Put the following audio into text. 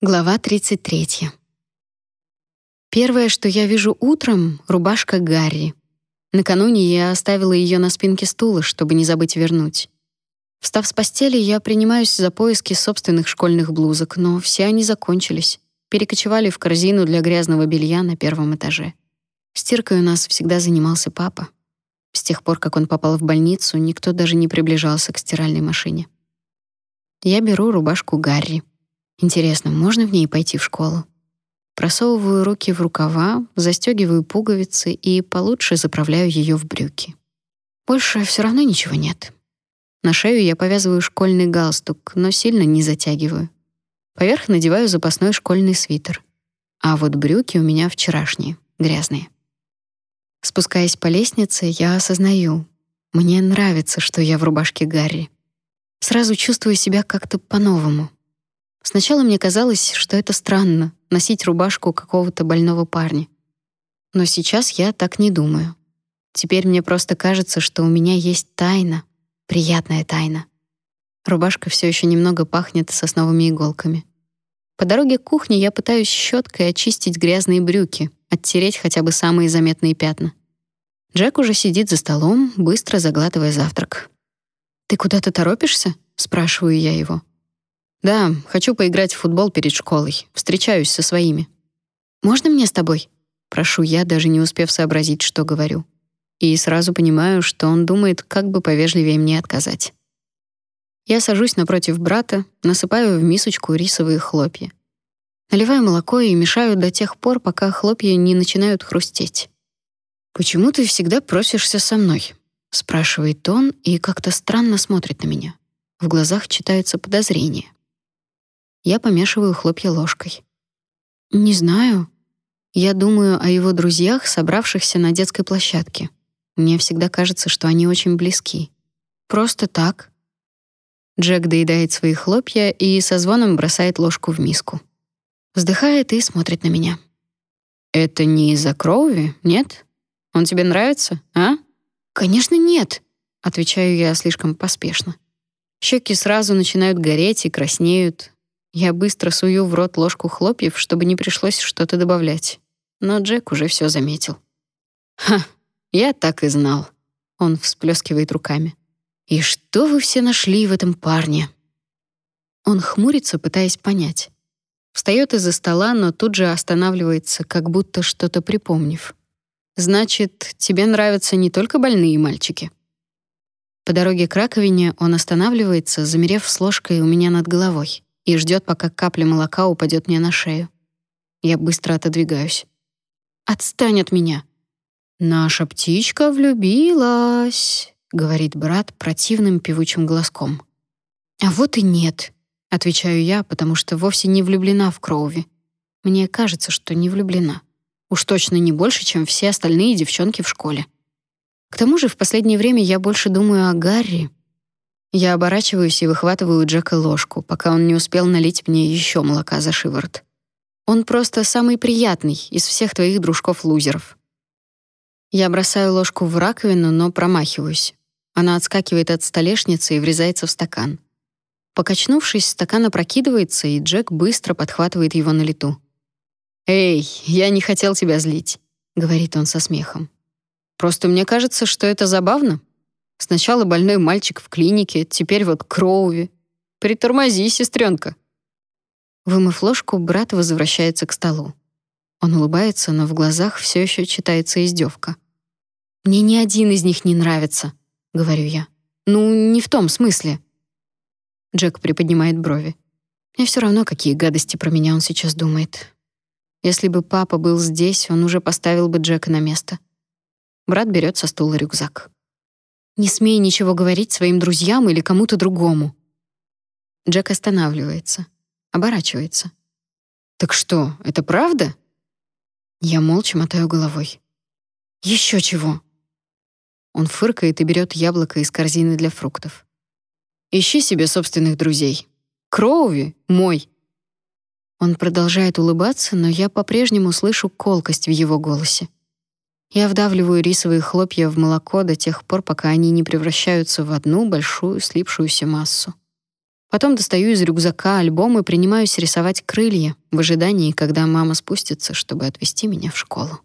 Глава 33. Первое, что я вижу утром — рубашка Гарри. Накануне я оставила ее на спинке стула, чтобы не забыть вернуть. Встав с постели, я принимаюсь за поиски собственных школьных блузок, но все они закончились. Перекочевали в корзину для грязного белья на первом этаже. Стиркой у нас всегда занимался папа. С тех пор, как он попал в больницу, никто даже не приближался к стиральной машине. Я беру рубашку Гарри. Интересно, можно в ней пойти в школу? Просовываю руки в рукава, застегиваю пуговицы и получше заправляю ее в брюки. Больше все равно ничего нет. На шею я повязываю школьный галстук, но сильно не затягиваю. Поверх надеваю запасной школьный свитер. А вот брюки у меня вчерашние, грязные. Спускаясь по лестнице, я осознаю, мне нравится, что я в рубашке Гарри. Сразу чувствую себя как-то по-новому. Сначала мне казалось, что это странно — носить рубашку какого-то больного парня. Но сейчас я так не думаю. Теперь мне просто кажется, что у меня есть тайна, приятная тайна. Рубашка все еще немного пахнет сосновыми иголками. По дороге к кухне я пытаюсь щеткой очистить грязные брюки, оттереть хотя бы самые заметные пятна. Джек уже сидит за столом, быстро заглатывая завтрак. «Ты куда-то торопишься?» — спрашиваю я его. Да, хочу поиграть в футбол перед школой. Встречаюсь со своими. Можно мне с тобой? Прошу я, даже не успев сообразить, что говорю. И сразу понимаю, что он думает, как бы повежливее мне отказать. Я сажусь напротив брата, насыпаю в мисочку рисовые хлопья. Наливаю молоко и мешаю до тех пор, пока хлопья не начинают хрустеть. «Почему ты всегда просишься со мной?» — спрашивает он и как-то странно смотрит на меня. В глазах читается подозрение. Я помешиваю хлопья ложкой. Не знаю. Я думаю о его друзьях, собравшихся на детской площадке. Мне всегда кажется, что они очень близки. Просто так. Джек доедает свои хлопья и со звоном бросает ложку в миску. Вздыхает и смотрит на меня. Это не из-за крови, нет? Он тебе нравится, а? Конечно, нет, отвечаю я слишком поспешно. Щеки сразу начинают гореть и краснеют. Я быстро сую в рот ложку хлопьев, чтобы не пришлось что-то добавлять. Но Джек уже все заметил. «Ха, я так и знал». Он всплескивает руками. «И что вы все нашли в этом парне?» Он хмурится, пытаясь понять. Встает из-за стола, но тут же останавливается, как будто что-то припомнив. «Значит, тебе нравятся не только больные мальчики?» По дороге к раковине он останавливается, замерев с ложкой у меня над головой и ждет, пока капля молока упадет мне на шею. Я быстро отодвигаюсь. «Отстань от меня!» «Наша птичка влюбилась», — говорит брат противным певучим глазком. «А вот и нет», — отвечаю я, потому что вовсе не влюблена в Кроуви. Мне кажется, что не влюблена. Уж точно не больше, чем все остальные девчонки в школе. К тому же в последнее время я больше думаю о Гарри, я оборачиваюсь и выхватываю у Джека ложку, пока он не успел налить мне еще молока за шиворот. Он просто самый приятный из всех твоих дружков-лузеров. Я бросаю ложку в раковину, но промахиваюсь. Она отскакивает от столешницы и врезается в стакан. Покачнувшись, стакан опрокидывается, и Джек быстро подхватывает его на лету. «Эй, я не хотел тебя злить», — говорит он со смехом. «Просто мне кажется, что это забавно. Сначала больной мальчик в клинике, теперь вот Кроуви. Притормози, сестренка. Вымыв ложку, брат возвращается к столу. Он улыбается, но в глазах все еще читается издевка. «Мне ни один из них не нравится», — говорю я. «Ну, не в том смысле». Джек приподнимает брови. Мне все равно, какие гадости про меня он сейчас думает. Если бы папа был здесь, он уже поставил бы Джека на место. Брат берет со стула рюкзак. Не смей ничего говорить своим друзьям или кому-то другому. Джек останавливается, оборачивается. Так что, это правда? Я молча мотаю головой. Еще чего? Он фыркает и берет яблоко из корзины для фруктов. Ищи себе собственных друзей. Кроуви мой. Он продолжает улыбаться, но я по-прежнему слышу колкость в его голосе. Я вдавливаю рисовые хлопья в молоко до тех пор, пока они не превращаются в одну большую слипшуюся массу. Потом достаю из рюкзака альбом и принимаюсь рисовать крылья в ожидании, когда мама спустится, чтобы отвезти меня в школу.